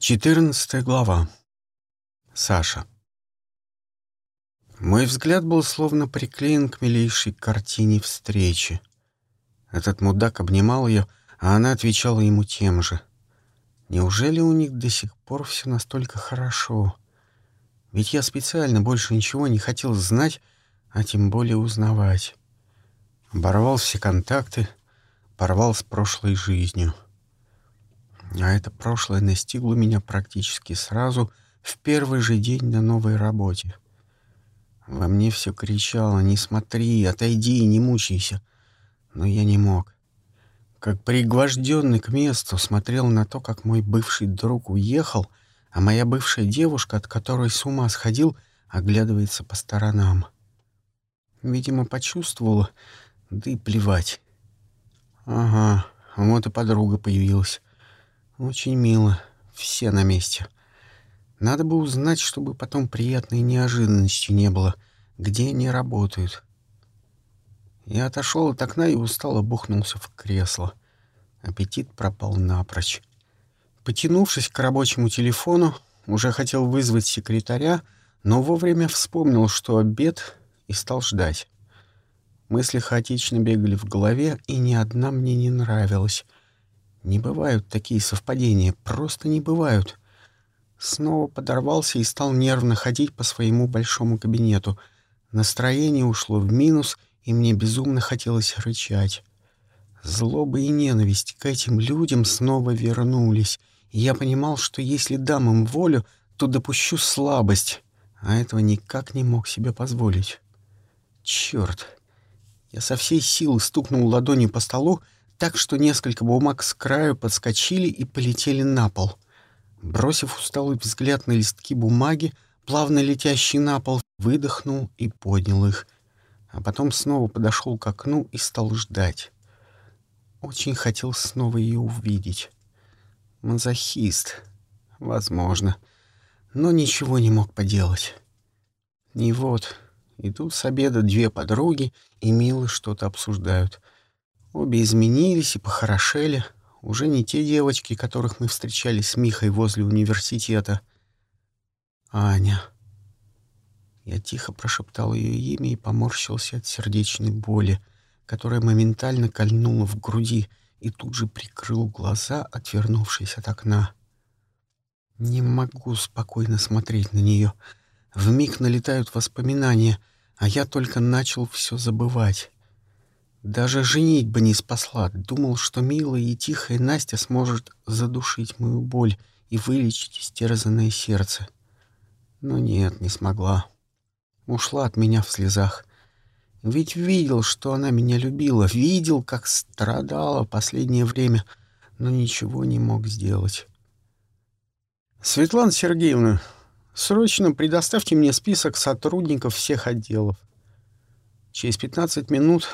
14 глава. Саша. Мой взгляд был словно приклеен к милейшей картине встречи. Этот мудак обнимал ее, а она отвечала ему тем же. Неужели у них до сих пор все настолько хорошо? Ведь я специально больше ничего не хотел знать, а тем более узнавать. Оборвал все контакты, порвал с прошлой жизнью. А это прошлое настигло меня практически сразу, в первый же день на новой работе. Во мне все кричало «Не смотри, отойди, не мучайся». Но я не мог. Как пригвожденный к месту смотрел на то, как мой бывший друг уехал, а моя бывшая девушка, от которой с ума сходил, оглядывается по сторонам. Видимо, почувствовала, да и плевать. Ага, вот и подруга появилась. Очень мило. Все на месте. Надо бы узнать, чтобы потом приятной неожиданности не было. Где они работают? Я отошел от окна и устало бухнулся в кресло. Аппетит пропал напрочь. Потянувшись к рабочему телефону, уже хотел вызвать секретаря, но вовремя вспомнил, что обед, и стал ждать. Мысли хаотично бегали в голове, и ни одна мне не нравилась — не бывают такие совпадения, просто не бывают. Снова подорвался и стал нервно ходить по своему большому кабинету. Настроение ушло в минус, и мне безумно хотелось рычать. Злоба и ненависть к этим людям снова вернулись, я понимал, что если дам им волю, то допущу слабость, а этого никак не мог себе позволить. Черт! Я со всей силы стукнул ладонью по столу, так что несколько бумаг с краю подскочили и полетели на пол. Бросив усталый взгляд на листки бумаги, плавно летящие на пол, выдохнул и поднял их, а потом снова подошел к окну и стал ждать. Очень хотел снова ее увидеть. Мазохист. Возможно. Но ничего не мог поделать. И вот, идут с обеда две подруги и мило что-то обсуждают — Обе изменились и похорошели. Уже не те девочки, которых мы встречали с Михой возле университета. Аня. Я тихо прошептал ее имя и поморщился от сердечной боли, которая моментально кольнула в груди, и тут же прикрыл глаза, отвернувшись от окна. Не могу спокойно смотреть на нее. Вмиг налетают воспоминания, а я только начал все забывать. Даже женитьба не спасла. Думал, что милая и тихая Настя сможет задушить мою боль и вылечить истерзанное сердце. Но нет, не смогла. Ушла от меня в слезах. Ведь видел, что она меня любила, видел, как страдала последнее время, но ничего не мог сделать. «Светлана Сергеевна, срочно предоставьте мне список сотрудников всех отделов». Через 15 минут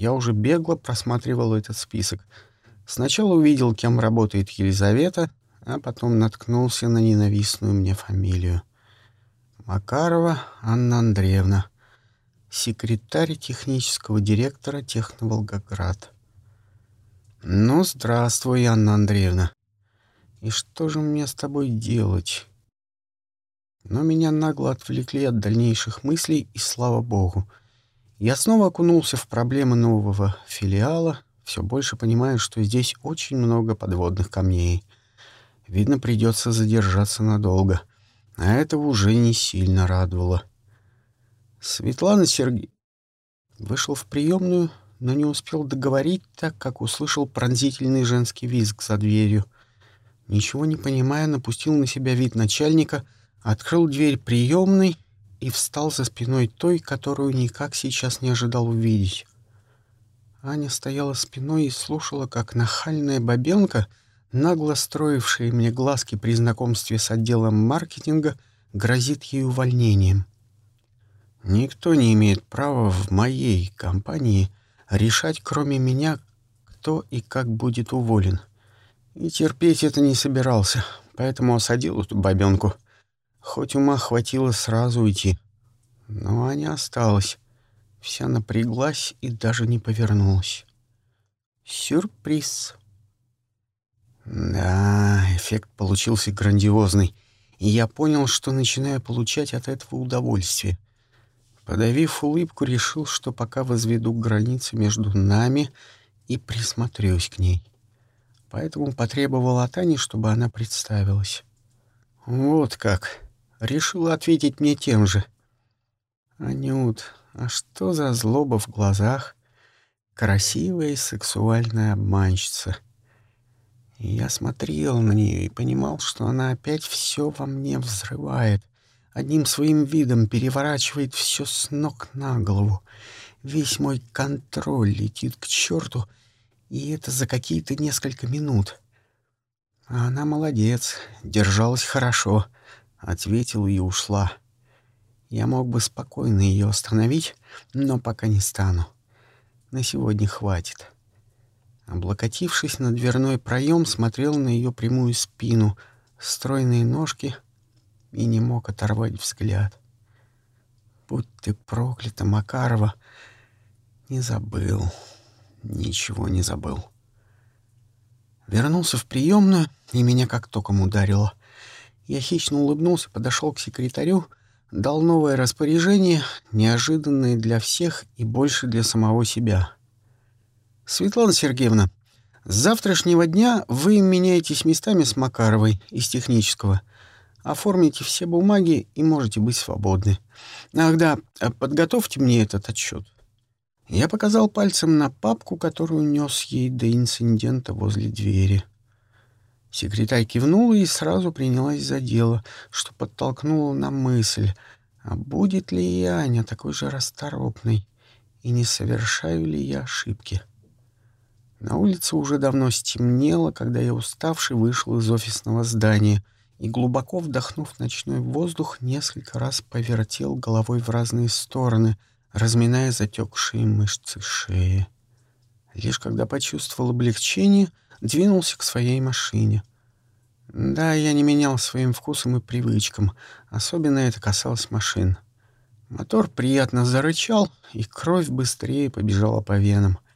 я уже бегло просматривал этот список. Сначала увидел, кем работает Елизавета, а потом наткнулся на ненавистную мне фамилию. Макарова Анна Андреевна, секретарь технического директора Техноволгоград. «Ну, здравствуй, Анна Андреевна. И что же мне с тобой делать?» Но меня нагло отвлекли от дальнейших мыслей, и слава богу — я снова окунулся в проблемы нового филиала, все больше понимая, что здесь очень много подводных камней. Видно, придется задержаться надолго. А этого уже не сильно радовало. Светлана Сергей вышел в приемную, но не успел договорить, так как услышал пронзительный женский визг за дверью. Ничего не понимая, напустил на себя вид начальника, открыл дверь приемной и встал за спиной той, которую никак сейчас не ожидал увидеть. Аня стояла спиной и слушала, как нахальная бабенка, нагло строившая мне глазки при знакомстве с отделом маркетинга, грозит ей увольнением. Никто не имеет права в моей компании решать, кроме меня, кто и как будет уволен. И терпеть это не собирался, поэтому осадил эту бабенку — Хоть ума хватило сразу уйти. Но Аня осталась. Вся напряглась и даже не повернулась. Сюрприз. Да, эффект получился грандиозный, и я понял, что начинаю получать от этого удовольствие. Подавив улыбку, решил, что пока возведу границы между нами и присмотрюсь к ней. Поэтому потребовал от Ани, чтобы она представилась. Вот как. Решила ответить мне тем же. Анют, а что за злоба в глазах? Красивая сексуальная обманщица — я смотрел на нее и понимал, что она опять все во мне взрывает. Одним своим видом переворачивает все с ног на голову. Весь мой контроль летит к черту, и это за какие-то несколько минут. А она молодец, держалась хорошо, ответила и ушла. Я мог бы спокойно ее остановить, но пока не стану. На сегодня хватит. Облокотившись на дверной проем, смотрел на ее прямую спину, стройные ножки и не мог оторвать взгляд. Будь ты проклята, Макарова! Не забыл, ничего не забыл. Вернулся в приемную, и меня как током ударило. Я хищно улыбнулся, подошел к секретарю, дал новое распоряжение, неожиданное для всех и больше для самого себя — Светлана Сергеевна, с завтрашнего дня вы меняетесь местами с Макаровой из технического. Оформите все бумаги и можете быть свободны. Ах да, подготовьте мне этот отчет. Я показал пальцем на папку, которую нес ей до инцидента возле двери. Секретарь кивнула и сразу принялась за дело, что подтолкнуло на мысль, а будет ли и Аня такой же расторопной, и не совершаю ли я ошибки. На улице уже давно стемнело, когда я уставший вышел из офисного здания и, глубоко вдохнув ночной воздух, несколько раз повертел головой в разные стороны, разминая затекшие мышцы шеи. Лишь когда почувствовал облегчение, двинулся к своей машине. Да, я не менял своим вкусом и привычкам, особенно это касалось машин. Мотор приятно зарычал, и кровь быстрее побежала по венам —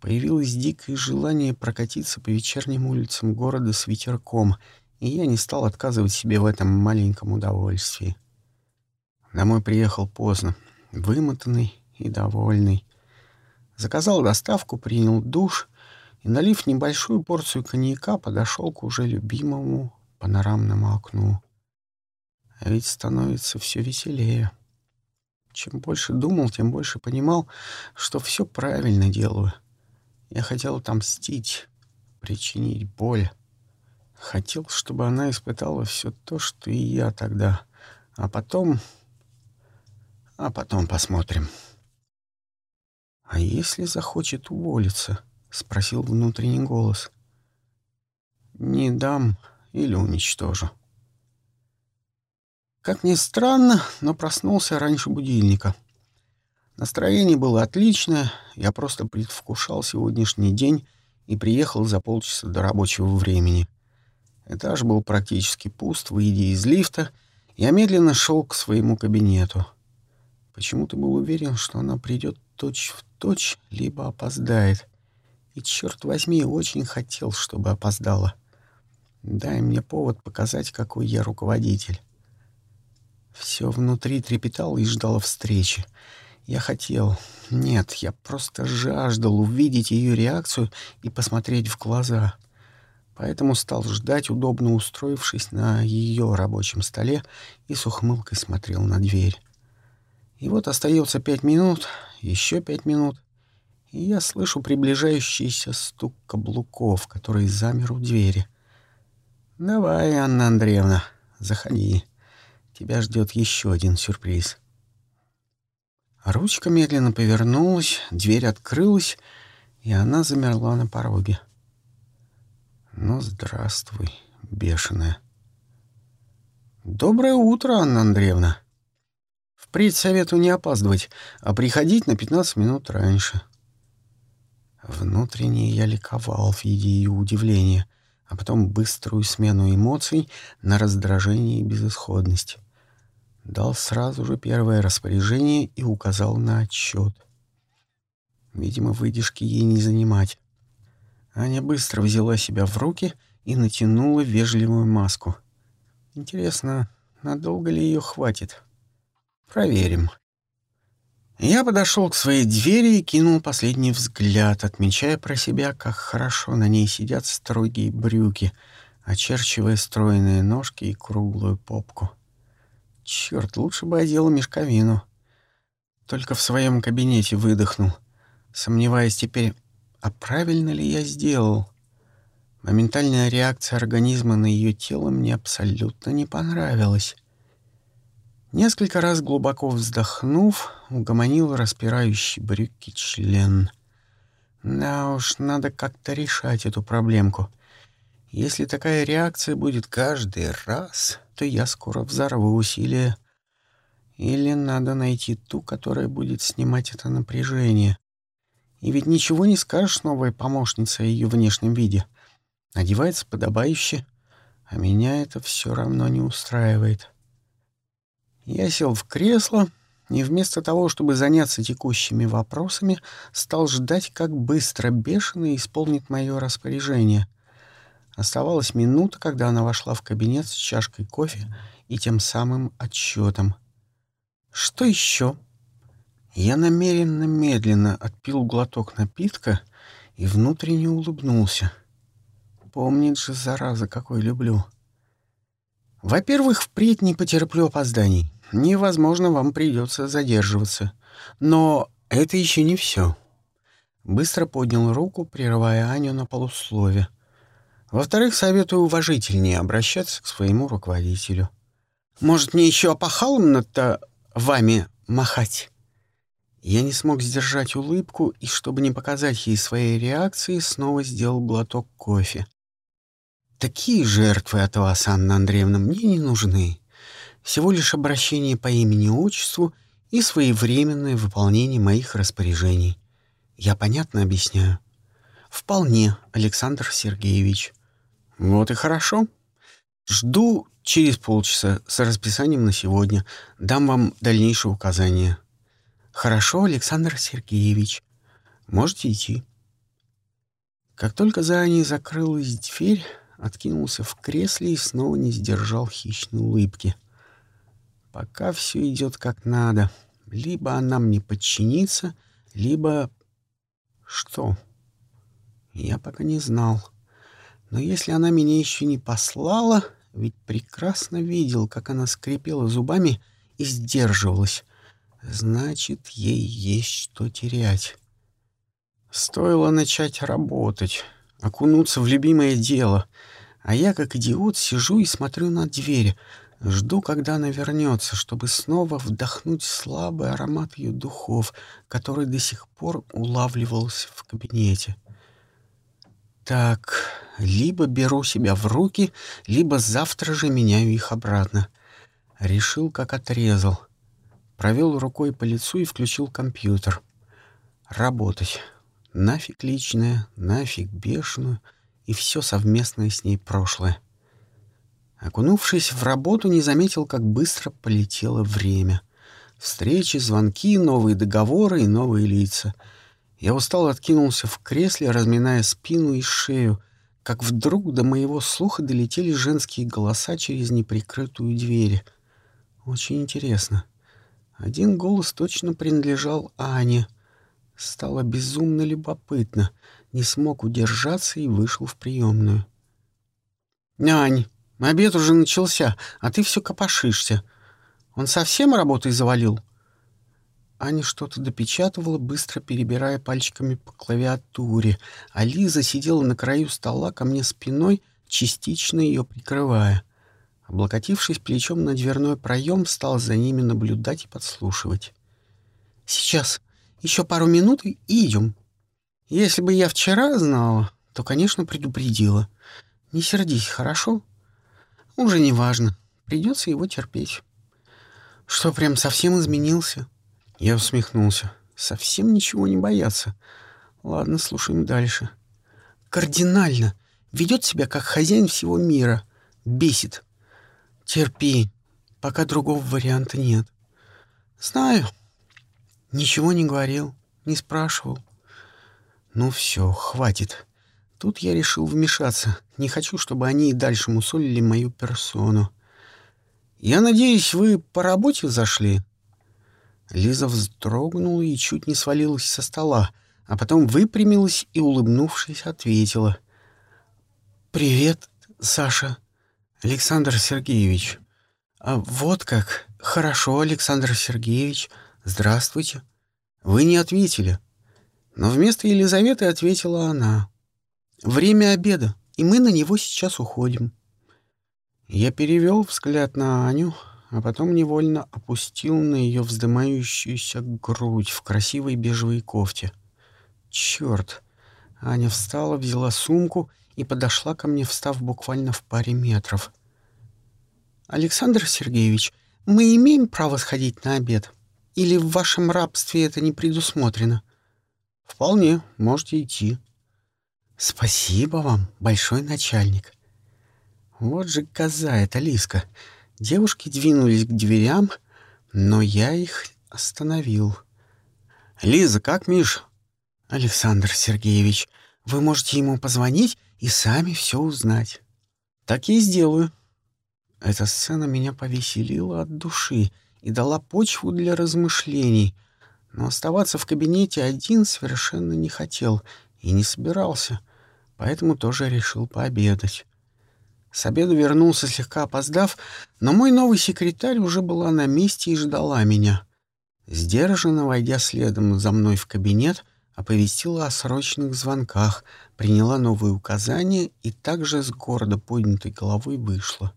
Появилось дикое желание прокатиться по вечерним улицам города с ветерком, и я не стал отказывать себе в этом маленьком удовольствии. Домой приехал поздно, вымотанный и довольный. Заказал доставку, принял душ и, налив небольшую порцию коньяка, подошел к уже любимому панорамному окну. А ведь становится все веселее. Чем больше думал, тем больше понимал, что все правильно делаю — я хотел отомстить, причинить боль. Хотел, чтобы она испытала все то, что и я тогда. А потом... А потом посмотрим. «А если захочет уволиться?» — спросил внутренний голос. «Не дам или уничтожу». Как ни странно, но проснулся раньше будильника — Настроение было отличное, я просто предвкушал сегодняшний день и приехал за полчаса до рабочего времени. Этаж был практически пуст, выйдя из лифта, я медленно шел к своему кабинету. Почему-то был уверен, что она придет точь в точь, либо опоздает. И, черт возьми, очень хотел, чтобы опоздала. Дай мне повод показать, какой я руководитель. Все внутри трепетало и ждало встречи. Я хотел... Нет, я просто жаждал увидеть ее реакцию и посмотреть в глаза. Поэтому стал ждать, удобно устроившись на ее рабочем столе и с ухмылкой смотрел на дверь. И вот остается пять минут, еще пять минут, и я слышу приближающийся стук каблуков, который замер у двери. «Давай, Анна Андреевна, заходи. Тебя ждет еще один сюрприз». Ручка медленно повернулась, дверь открылась, и она замерла на пороге. Ну, здравствуй, бешеная. Доброе утро, Анна Андреевна. Впредь советую не опаздывать, а приходить на 15 минут раньше. Внутренне я ликовал, видя ее удивление, а потом быструю смену эмоций на раздражение и безысходность дал сразу же первое распоряжение и указал на отчет. Видимо, выдержки ей не занимать. Аня быстро взяла себя в руки и натянула вежливую маску. Интересно, надолго ли ее хватит? Проверим. Я подошел к своей двери и кинул последний взгляд, отмечая про себя, как хорошо на ней сидят строгие брюки, очерчивая стройные ножки и круглую попку. Черт, лучше бы одел мешковину. Только в своем кабинете выдохнул, сомневаясь теперь, а правильно ли я сделал. Моментальная реакция организма на ее тело мне абсолютно не понравилась. Несколько раз глубоко вздохнув, угомонил распирающий брюки член. Да уж, надо как-то решать эту проблемку. Если такая реакция будет каждый раз, то я скоро взорву усилия. Или надо найти ту, которая будет снимать это напряжение. И ведь ничего не скажешь новой помощнице о ее внешнем виде. Одевается подобающе, а меня это все равно не устраивает. Я сел в кресло и вместо того, чтобы заняться текущими вопросами, стал ждать, как быстро бешеный исполнит мое распоряжение. Оставалась минута, когда она вошла в кабинет с чашкой кофе и тем самым отчетом. «Что еще?» Я намеренно медленно отпил глоток напитка и внутренне улыбнулся. Помнит же, зараза, какой люблю. Во-первых, впредь не потерплю опозданий невозможно, вам придется задерживаться. Но это еще не все. Быстро поднял руку, прерывая Аню на полуслове. Во-вторых, советую уважительнее обращаться к своему руководителю. Может, мне еще опахалом над-то вами махать? Я не смог сдержать улыбку и, чтобы не показать ей своей реакции, снова сделал глоток кофе. Такие жертвы от вас, Анна Андреевна, мне не нужны всего лишь обращение по имени-отчеству и своевременное выполнение моих распоряжений. Я понятно объясняю? Вполне, Александр Сергеевич. Вот и хорошо. Жду через полчаса с расписанием на сегодня. Дам вам дальнейшие указания. Хорошо, Александр Сергеевич. Можете идти. Как только за ней закрылась дверь, откинулся в кресле и снова не сдержал хищной улыбки — Пока все идет как надо. Либо она мне подчинится, либо... Что? Я пока не знал. Но если она меня еще не послала, ведь прекрасно видел, как она скрипела зубами и сдерживалась, значит, ей есть что терять. Стоило начать работать, окунуться в любимое дело, а я, как идиот, сижу и смотрю на дверь, Жду, когда она вернется, чтобы снова вдохнуть слабый аромат ее духов, который до сих пор улавливался в кабинете. Так, либо беру себя в руки, либо завтра же меняю их обратно. Решил, как отрезал. Провел рукой по лицу и включил компьютер. Работать. Нафиг личное, нафиг бешеную и все совместное с ней прошлое. Окунувшись в работу, не заметил, как быстро полетело время. Встречи, звонки, новые договоры и новые лица. Я устал откинулся в кресле, разминая спину и шею, как вдруг до моего слуха долетели женские голоса через неприкрытую дверь. Очень интересно. Один голос точно принадлежал Ане. Стало безумно любопытно. Не смог удержаться и вышел в приемную. «Ань!» Обед уже начался, а ты все копошишься. Он совсем работой завалил?» Аня что-то допечатывала, быстро перебирая пальчиками по клавиатуре, а Лиза сидела на краю стола ко мне спиной, частично ее прикрывая. Облокотившись плечом на дверной проем, стал за ними наблюдать и подслушивать. «Сейчас. Еще пару минут и идем. Если бы я вчера знала, то, конечно, предупредила. Не сердись, хорошо?» Уже не важно. Придется его терпеть. Что, прям совсем изменился? Я усмехнулся. Совсем ничего не бояться. Ладно, слушаем дальше. Кардинально. Ведет себя как хозяин всего мира. Бесит. Терпи. Пока другого варианта нет. Знаю. Ничего не говорил, не спрашивал. Ну все, хватит. Тут я решил вмешаться. Не хочу, чтобы они и дальше мусолили мою персону. Я надеюсь, вы по работе зашли?» Лиза вздрогнула и чуть не свалилась со стола, а потом выпрямилась и, улыбнувшись, ответила. «Привет, Саша. Александр Сергеевич. А вот как. Хорошо, Александр Сергеевич. Здравствуйте. Вы не ответили». Но вместо Елизаветы ответила она. «Время обеда, и мы на него сейчас уходим». Я перевел взгляд на Аню, а потом невольно опустил на ее вздымающуюся грудь в красивой бежевой кофте. Черт! Аня встала, взяла сумку и подошла ко мне, встав буквально в паре метров. «Александр Сергеевич, мы имеем право сходить на обед? Или в вашем рабстве это не предусмотрено?» «Вполне, можете идти». «Спасибо вам, большой начальник». Вот же коза эта Лиска. Девушки двинулись к дверям, но я их остановил. «Лиза, как Миш?» «Александр Сергеевич, вы можете ему позвонить и сами все узнать». «Так и сделаю». Эта сцена меня повеселила от души и дала почву для размышлений — но оставаться в кабинете один совершенно не хотел и не собирался, поэтому тоже решил пообедать. С обеда вернулся слегка опоздав, но мой новый секретарь уже была на месте и ждала меня. Сдержанно войдя следом за мной в кабинет, оповестила о срочных звонках, приняла новые указания и также с гордо поднятой головой вышла.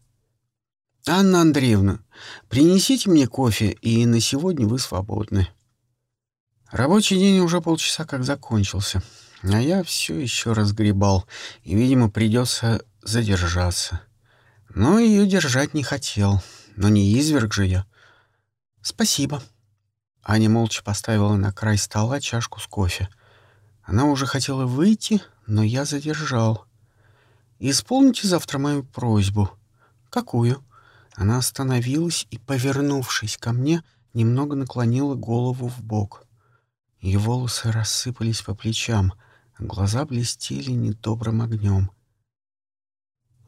«Анна Андреевна, принесите мне кофе, и на сегодня вы свободны». Рабочий день уже полчаса как закончился, а я все еще разгребал, и, видимо, придется задержаться. Но ее держать не хотел, но не изверг же я. «Спасибо». Аня молча поставила на край стола чашку с кофе. Она уже хотела выйти, но я задержал. «Исполните завтра мою просьбу». «Какую?» Она остановилась и, повернувшись ко мне, немного наклонила голову в бок. Ее волосы рассыпались по плечам, а глаза блестели недобрым огнем.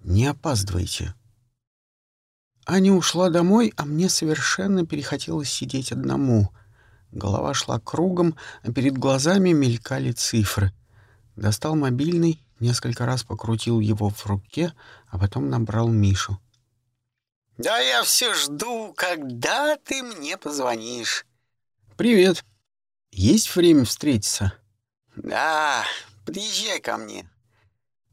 «Не опаздывайте». Аня ушла домой, а мне совершенно перехотелось сидеть одному. Голова шла кругом, а перед глазами мелькали цифры. Достал мобильный, несколько раз покрутил его в руке, а потом набрал Мишу. «Да я все жду, когда ты мне позвонишь». «Привет», есть время встретиться? Да, приезжай ко мне.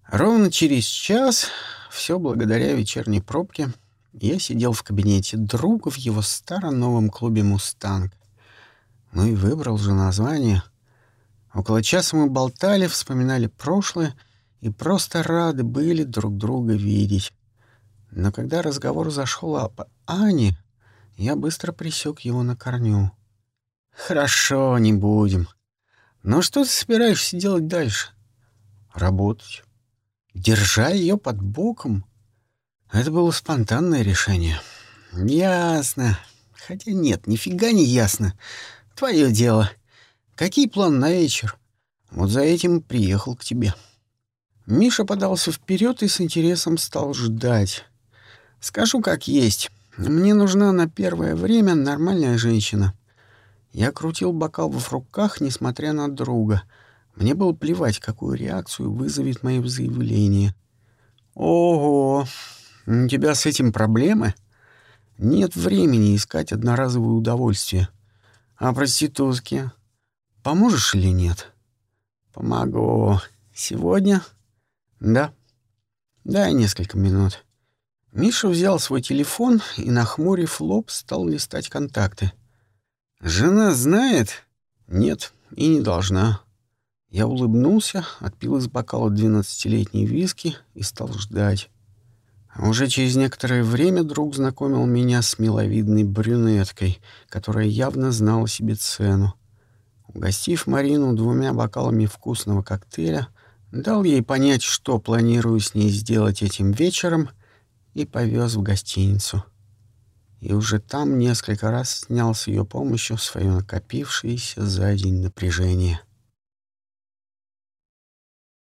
Ровно через час, все благодаря вечерней пробке, я сидел в кабинете друга в его старом новом клубе «Мустанг». Ну и выбрал же название. Около часа мы болтали, вспоминали прошлое и просто рады были друг друга видеть. Но когда разговор зашел об Ане, я быстро присек его на корню. Хорошо, не будем. Но что ты собираешься делать дальше? Работать. Держа ее под боком? Это было спонтанное решение. Ясно. Хотя нет, нифига не ясно. Твое дело. Какие планы на вечер? Вот за этим приехал к тебе. Миша подался вперед и с интересом стал ждать. Скажу как есть. Мне нужна на первое время нормальная женщина. Я крутил бокал в руках, несмотря на друга. Мне было плевать, какую реакцию вызовет мое заявление. «Ого! У тебя с этим проблемы?» «Нет времени искать одноразовое удовольствие. А проститутки? Поможешь или нет?» «Помогу. Сегодня?» «Да». «Дай несколько минут». Миша взял свой телефон и, нахмурив лоб, стал листать контакты. «Жена знает?» «Нет, и не должна». Я улыбнулся, отпил из бокала двенадцатилетней виски и стал ждать. А уже через некоторое время друг знакомил меня с миловидной брюнеткой, которая явно знала себе цену. Угостив Марину двумя бокалами вкусного коктейля, дал ей понять, что планирую с ней сделать этим вечером, и повез в гостиницу. И уже там несколько раз снял с ее помощью свое накопившееся за день напряжение —